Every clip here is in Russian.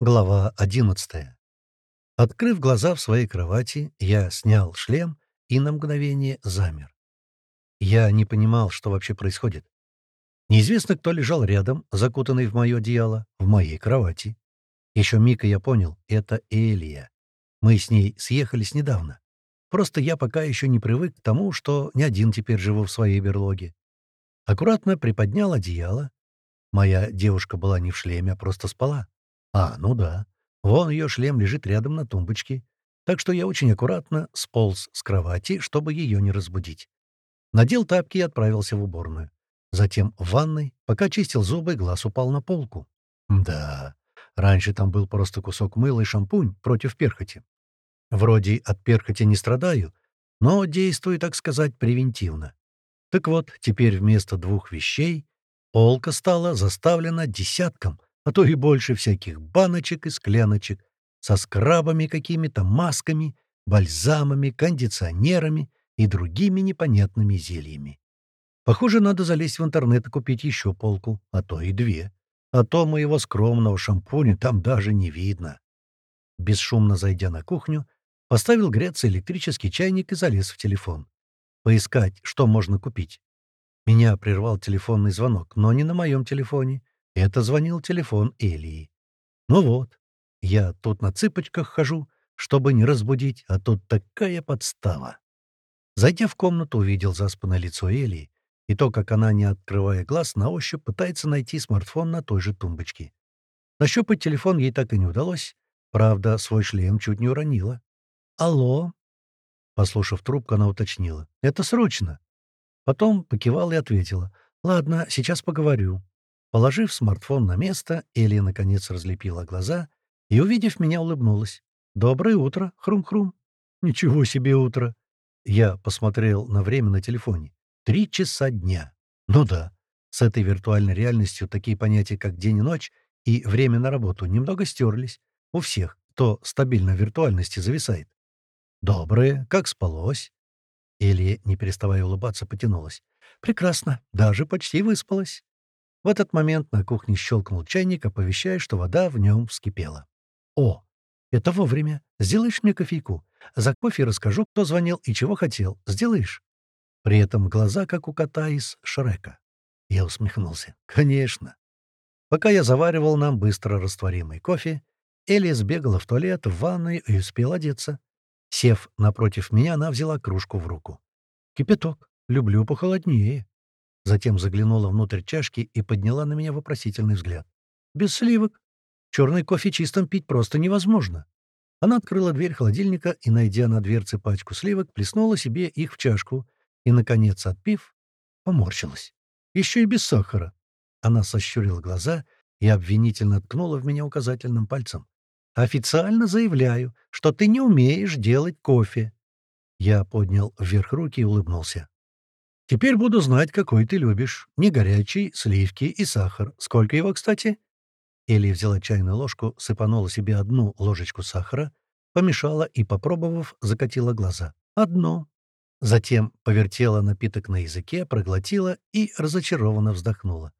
Глава 11. Открыв глаза в своей кровати, я снял шлем и на мгновение замер. Я не понимал, что вообще происходит. Неизвестно, кто лежал рядом, закутанный в мое одеяло, в моей кровати. Еще миг, я понял — это Элия. Мы с ней съехались недавно. Просто я пока еще не привык к тому, что не один теперь живу в своей берлоге. Аккуратно приподнял одеяло. Моя девушка была не в шлеме, а просто спала. А, ну да. Вон ее шлем лежит рядом на тумбочке. Так что я очень аккуратно сполз с кровати, чтобы ее не разбудить. Надел тапки и отправился в уборную. Затем в ванной, пока чистил зубы, глаз упал на полку. Да, раньше там был просто кусок мыла и шампунь против перхоти. Вроде от перхоти не страдаю, но действую, так сказать, превентивно. Так вот, теперь вместо двух вещей полка стала заставлена десятком, а то и больше всяких баночек и скляночек со скрабами какими-то, масками, бальзамами, кондиционерами и другими непонятными зельями. Похоже, надо залезть в интернет и купить еще полку, а то и две. А то моего скромного шампуня там даже не видно. Бесшумно зайдя на кухню, поставил греться электрический чайник и залез в телефон. Поискать, что можно купить. Меня прервал телефонный звонок, но не на моем телефоне. Это звонил телефон Элии. Ну вот, я тут на цыпочках хожу, чтобы не разбудить, а тут такая подстава. Зайдя в комнату, увидел заспанное лицо Элии и то, как она, не открывая глаз, на ощупь пытается найти смартфон на той же тумбочке. Нащупать телефон ей так и не удалось. Правда, свой шлем чуть не уронила. «Алло?» Послушав трубку, она уточнила. «Это срочно». Потом покивала и ответила. «Ладно, сейчас поговорю». Положив смартфон на место, Элия наконец разлепила глаза и, увидев меня, улыбнулась. «Доброе утро, хрум-хрум». «Ничего себе утро!» Я посмотрел на время на телефоне. Три часа дня. Ну да, с этой виртуальной реальностью такие понятия, как день и ночь и время на работу, немного стерлись. У всех, кто стабильно в виртуальности зависает. «Доброе, как спалось?» Элия, не переставая улыбаться, потянулась. «Прекрасно, даже почти выспалась». В этот момент на кухне щелкнул чайник, оповещая, что вода в нем вскипела. «О, это вовремя. Сделаешь мне кофейку? За кофе расскажу, кто звонил и чего хотел. Сделаешь?» При этом глаза, как у кота из Шрека. Я усмехнулся. «Конечно». Пока я заваривал нам быстро растворимый кофе, Элия сбегала в туалет, в ванную и успела одеться. Сев напротив меня, она взяла кружку в руку. «Кипяток. Люблю похолоднее». Затем заглянула внутрь чашки и подняла на меня вопросительный взгляд. «Без сливок. Черный кофе чистым пить просто невозможно». Она открыла дверь холодильника и, найдя на дверце пачку сливок, плеснула себе их в чашку и, наконец, отпив, поморщилась. Еще и без сахара. Она сощурила глаза и обвинительно ткнула в меня указательным пальцем. «Официально заявляю, что ты не умеешь делать кофе». Я поднял вверх руки и улыбнулся. Теперь буду знать, какой ты любишь. Не горячий, сливки и сахар. Сколько его, кстати?» Элли взяла чайную ложку, сыпанула себе одну ложечку сахара, помешала и, попробовав, закатила глаза. «Одно». Затем повертела напиток на языке, проглотила и разочарованно вздохнула.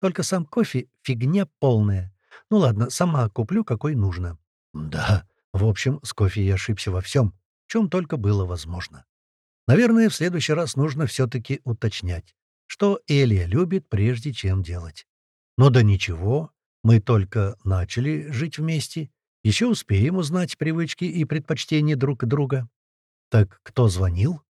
«Только сам кофе — фигня полная. Ну ладно, сама куплю, какой нужно». «Да, в общем, с кофе я ошибся во всем, чем только было возможно». Наверное, в следующий раз нужно все-таки уточнять, что Элия любит, прежде чем делать. Но да ничего, мы только начали жить вместе, еще успеем узнать привычки и предпочтения друг друга. Так кто звонил?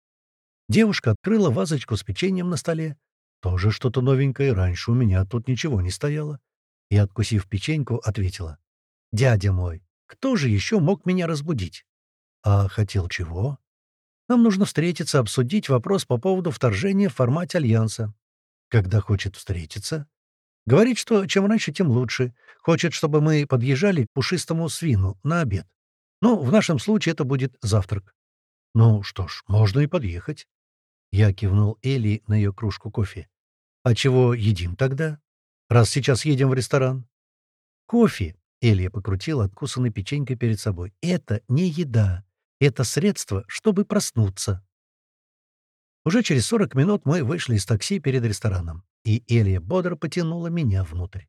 Девушка открыла вазочку с печеньем на столе. Тоже что-то новенькое, раньше у меня тут ничего не стояло. И, откусив печеньку, ответила. «Дядя мой, кто же еще мог меня разбудить?» «А хотел чего?» Нам нужно встретиться, обсудить вопрос по поводу вторжения в формате Альянса. Когда хочет встретиться? Говорит, что чем раньше, тем лучше. Хочет, чтобы мы подъезжали к пушистому свину на обед. Ну, в нашем случае это будет завтрак. Ну что ж, можно и подъехать. Я кивнул Элли на ее кружку кофе. А чего едим тогда? Раз сейчас едем в ресторан. Кофе, Элия покрутила откусанной печенькой перед собой. Это не еда. Это средство, чтобы проснуться. Уже через 40 минут мы вышли из такси перед рестораном, и Элия бодро потянула меня внутрь.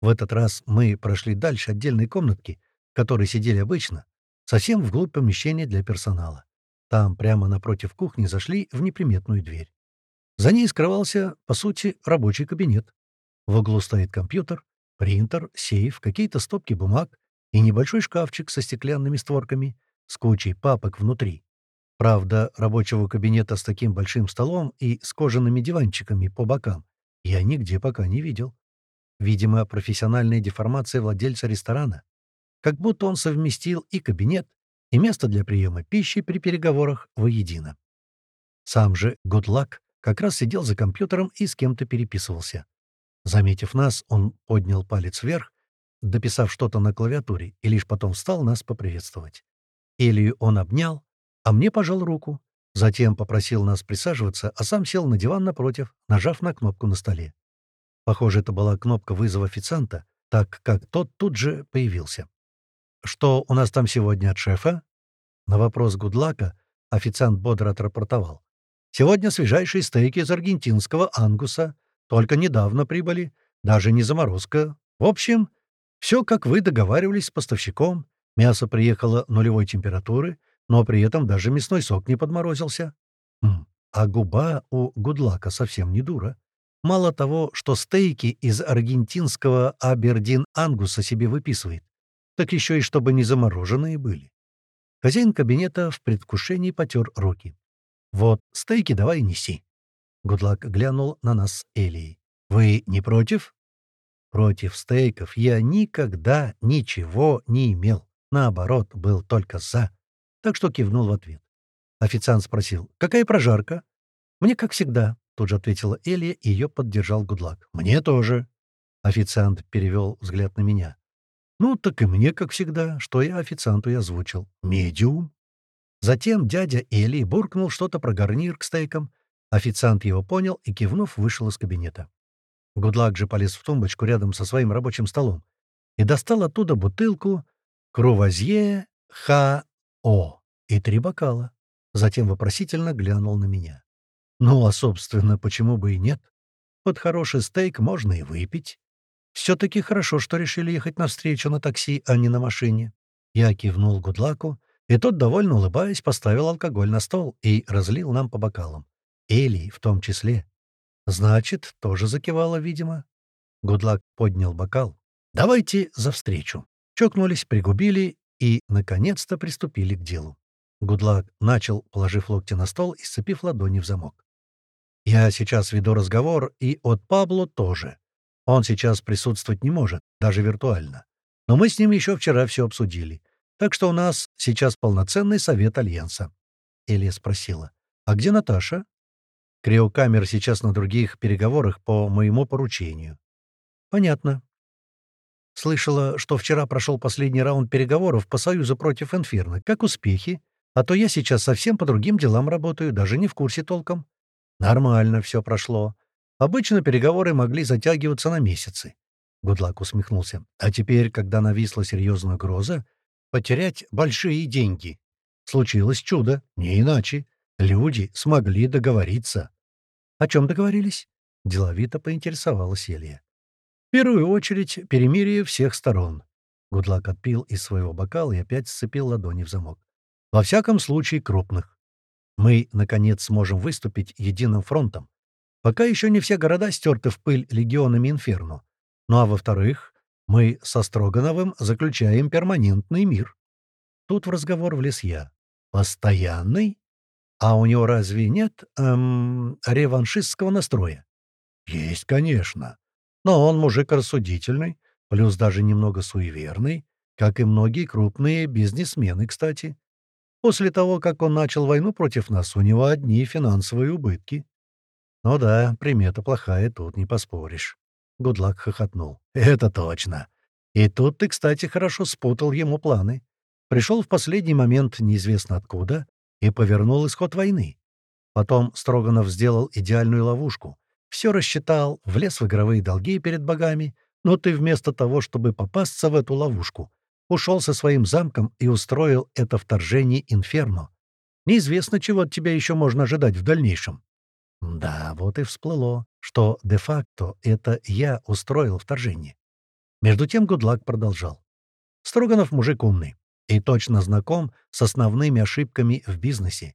В этот раз мы прошли дальше отдельной комнатки, в которой сидели обычно, совсем вглубь помещения для персонала. Там, прямо напротив кухни, зашли в неприметную дверь. За ней скрывался, по сути, рабочий кабинет. В углу стоит компьютер, принтер, сейф, какие-то стопки бумаг и небольшой шкафчик со стеклянными створками с кучей папок внутри. Правда, рабочего кабинета с таким большим столом и с кожаными диванчиками по бокам я нигде пока не видел. Видимо, профессиональная деформация владельца ресторана. Как будто он совместил и кабинет, и место для приема пищи при переговорах воедино. Сам же Гудлак как раз сидел за компьютером и с кем-то переписывался. Заметив нас, он поднял палец вверх, дописав что-то на клавиатуре, и лишь потом встал нас поприветствовать. Илью он обнял, а мне пожал руку. Затем попросил нас присаживаться, а сам сел на диван напротив, нажав на кнопку на столе. Похоже, это была кнопка вызова официанта, так как тот тут же появился. «Что у нас там сегодня от шефа?» На вопрос Гудлака официант бодро отрапортовал. «Сегодня свежайшие стейки из аргентинского ангуса. Только недавно прибыли. Даже не заморозка. В общем, все, как вы договаривались с поставщиком. Мясо приехало нулевой температуры, но при этом даже мясной сок не подморозился. Хм, а губа у Гудлака совсем не дура. Мало того, что стейки из аргентинского Абердин-Ангуса себе выписывает, так еще и чтобы не замороженные были. Хозяин кабинета в предвкушении потер руки. «Вот, стейки давай неси». Гудлак глянул на нас с Элией. «Вы не против?» «Против стейков я никогда ничего не имел. Наоборот, был только «за» так что кивнул в ответ. Официант спросил, «Какая прожарка?» «Мне, как всегда», — тут же ответила Элия, и ее поддержал Гудлак. «Мне тоже». Официант перевел взгляд на меня. «Ну, так и мне, как всегда, что я официанту и озвучил. Медиум». Затем дядя Элии буркнул что-то про гарнир к стейкам. Официант его понял и, кивнув, вышел из кабинета. Гудлак же полез в тумбочку рядом со своим рабочим столом и достал оттуда бутылку «Крувазье Ха «О!» и три бокала. Затем вопросительно глянул на меня. «Ну, а, собственно, почему бы и нет? Под хороший стейк можно и выпить. Все-таки хорошо, что решили ехать навстречу на такси, а не на машине». Я кивнул Гудлаку, и тот, довольно улыбаясь, поставил алкоголь на стол и разлил нам по бокалам. Элли в том числе. Значит, тоже закивала, видимо. Гудлак поднял бокал. «Давайте за встречу». Чокнулись, пригубили и, наконец-то, приступили к делу. Гудлак начал, положив локти на стол и сцепив ладони в замок. «Я сейчас веду разговор, и от Пабло тоже. Он сейчас присутствовать не может, даже виртуально. Но мы с ним еще вчера все обсудили. Так что у нас сейчас полноценный совет Альянса». Элия спросила. «А где Наташа?» «Криокамер сейчас на других переговорах по моему поручению». «Понятно. Слышала, что вчера прошел последний раунд переговоров по Союзу против Инферно. Как успехи? А то я сейчас совсем по другим делам работаю, даже не в курсе толком. Нормально все прошло. Обычно переговоры могли затягиваться на месяцы. Гудлак усмехнулся. А теперь, когда нависла серьезная угроза, потерять большие деньги. Случилось чудо, не иначе. Люди смогли договориться. — О чем договорились? — деловито поинтересовалась Елья. В первую очередь, перемирие всех сторон. Гудлак отпил из своего бокала и опять сцепил ладони в замок. Во всяком случае, крупных. Мы, наконец, сможем выступить единым фронтом. Пока еще не все города стерты в пыль легионами Инферно. Ну а во-вторых, мы со Строгановым заключаем перманентный мир. Тут в разговор влез я. Постоянный? А у него разве нет эм, реваншистского настроя? Есть, конечно. Но он мужик рассудительный, плюс даже немного суеверный, как и многие крупные бизнесмены, кстати. После того, как он начал войну против нас, у него одни финансовые убытки. Ну да, примета плохая, тут не поспоришь. Гудлак хохотнул. Это точно. И тут ты, кстати, хорошо спутал ему планы. Пришел в последний момент неизвестно откуда и повернул исход войны. Потом Строганов сделал идеальную ловушку, все рассчитал, влез в игровые долги перед богами, но ты вместо того, чтобы попасться в эту ловушку, ушел со своим замком и устроил это вторжение Инферно. Неизвестно, чего от тебя еще можно ожидать в дальнейшем. Да, вот и всплыло, что де-факто это я устроил вторжение. Между тем Гудлак продолжал. Строганов мужик умный и точно знаком с основными ошибками в бизнесе.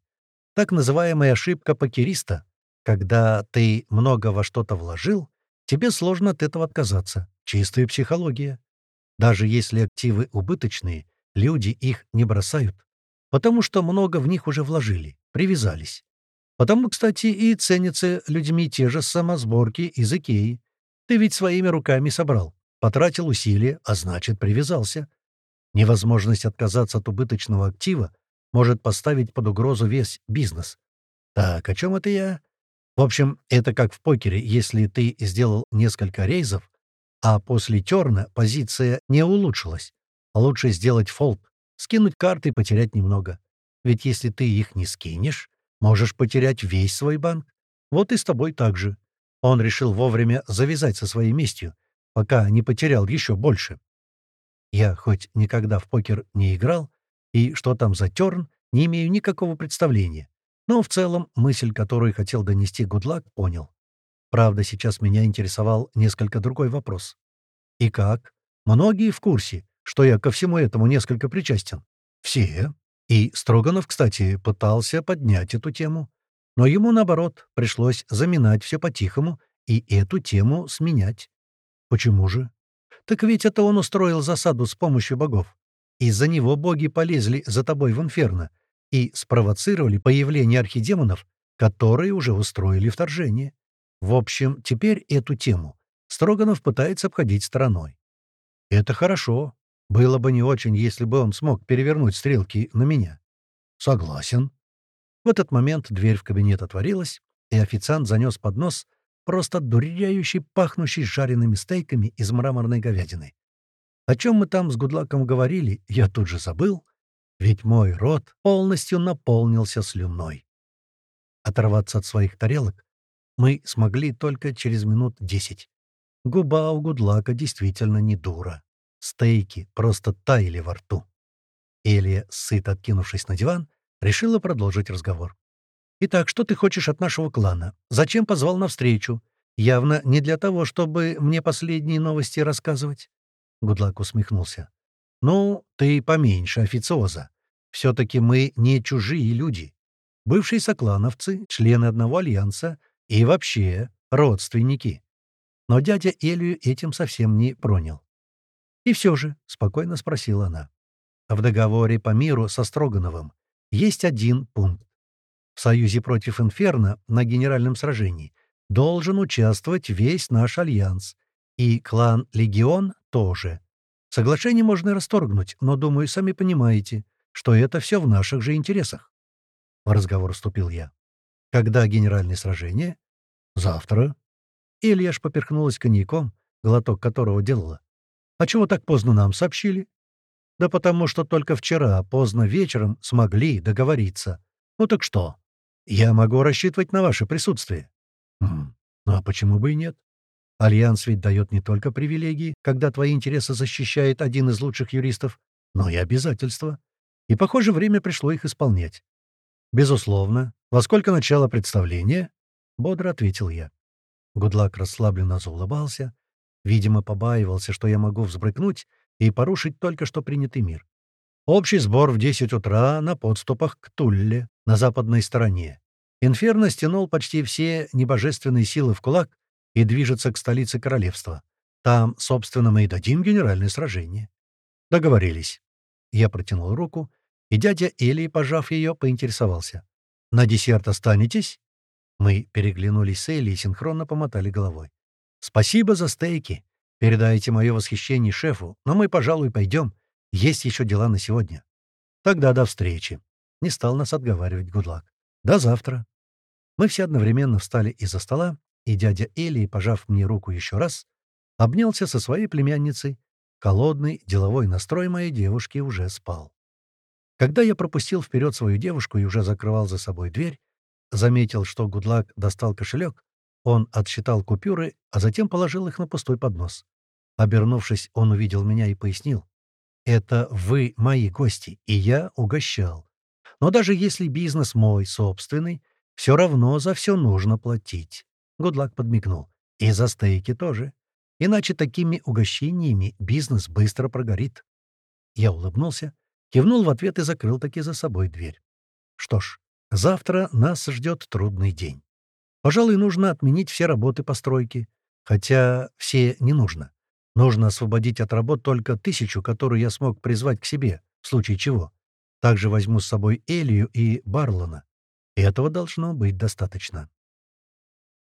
Так называемая ошибка покериста, когда ты много во что-то вложил, тебе сложно от этого отказаться. Чистая психология. Даже если активы убыточные, люди их не бросают, потому что много в них уже вложили, привязались. Потому, кстати, и ценятся людьми те же самосборки из Икеи. Ты ведь своими руками собрал, потратил усилия, а значит, привязался. Невозможность отказаться от убыточного актива может поставить под угрозу весь бизнес. Так, о чем это я? В общем, это как в покере, если ты сделал несколько рейзов, а после терна позиция не улучшилась. Лучше сделать фолд, скинуть карты и потерять немного. Ведь если ты их не скинешь, можешь потерять весь свой банк. Вот и с тобой так же. Он решил вовремя завязать со своей местью, пока не потерял еще больше. Я хоть никогда в покер не играл, и что там за терн, не имею никакого представления. Но в целом мысль, которую хотел донести Гудлак, понял. Правда, сейчас меня интересовал несколько другой вопрос. И как? Многие в курсе, что я ко всему этому несколько причастен. Все. И Строганов, кстати, пытался поднять эту тему. Но ему, наоборот, пришлось заминать все по-тихому и эту тему сменять. Почему же? Так ведь это он устроил засаду с помощью богов. Из-за него боги полезли за тобой в инферно и спровоцировали появление архидемонов, которые уже устроили вторжение. В общем, теперь эту тему Строганов пытается обходить стороной. Это хорошо. Было бы не очень, если бы он смог перевернуть стрелки на меня. Согласен. В этот момент дверь в кабинет отворилась, и официант занес поднос просто дуряющий, пахнущий жареными стейками из мраморной говядины. О чем мы там с Гудлаком говорили, я тут же забыл, ведь мой рот полностью наполнился слюной. Оторваться от своих тарелок мы смогли только через минут десять. Губа у Гудлака действительно не дура. Стейки просто таяли во рту. Элия, сыто откинувшись на диван, решила продолжить разговор. «Итак, что ты хочешь от нашего клана? Зачем позвал навстречу? Явно не для того, чтобы мне последние новости рассказывать». Гудлак усмехнулся. «Ну, ты поменьше, официоза. Все-таки мы не чужие люди. Бывшие соклановцы, члены одного альянса и вообще родственники». Но дядя Элию этим совсем не пронял. «И все же», — спокойно спросила она, — «в договоре по миру со Строгановым есть один пункт. В союзе против Инферно на генеральном сражении должен участвовать весь наш альянс, и клан Легион тоже. Соглашение можно расторгнуть, но, думаю, сами понимаете, что это все в наших же интересах. В разговор вступил я. Когда генеральное сражение? Завтра. Ильяш поперхнулась коньяком, глоток которого делала. А чего так поздно нам сообщили? Да потому что только вчера, поздно вечером, смогли договориться. Ну так что? Я могу рассчитывать на ваше присутствие. Хм, ну а почему бы и нет? Альянс ведь дает не только привилегии, когда твои интересы защищает один из лучших юристов, но и обязательства. И, похоже, время пришло их исполнять. «Безусловно. Во сколько начало представления?» — бодро ответил я. Гудлак расслабленно заулыбался. Видимо, побаивался, что я могу взбрыкнуть и порушить только что принятый мир. Общий сбор в 10 утра на подступах к Тулле, на западной стороне. Инферно стянул почти все небожественные силы в кулак и движется к столице королевства. Там, собственно, мы и дадим генеральное сражение. Договорились. Я протянул руку, и дядя Элий, пожав ее, поинтересовался. «На десерт останетесь?» Мы переглянулись с Элли и синхронно помотали головой. «Спасибо за стейки. Передайте мое восхищение шефу, но мы, пожалуй, пойдем. Есть еще дела на сегодня». «Тогда до встречи». Не стал нас отговаривать Гудлак. «До завтра». Мы все одновременно встали из-за стола, и дядя Эли, пожав мне руку еще раз, обнялся со своей племянницей. Холодный, деловой настрой моей девушки уже спал. Когда я пропустил вперед свою девушку и уже закрывал за собой дверь, заметил, что Гудлак достал кошелек, он отсчитал купюры, а затем положил их на пустой поднос. Обернувшись, он увидел меня и пояснил. «Это вы мои гости, и я угощал. Но даже если бизнес мой собственный, все равно за все нужно платить». Гудлак подмигнул. «И за стейки тоже. Иначе такими угощениями бизнес быстро прогорит. Я улыбнулся, кивнул в ответ и закрыл таки за собой дверь. Что ж, завтра нас ждет трудный день. Пожалуй, нужно отменить все работы по стройке. Хотя все не нужно. Нужно освободить от работ только тысячу, которую я смог призвать к себе, в случае чего. Также возьму с собой Элию и Барлона. Этого должно быть достаточно.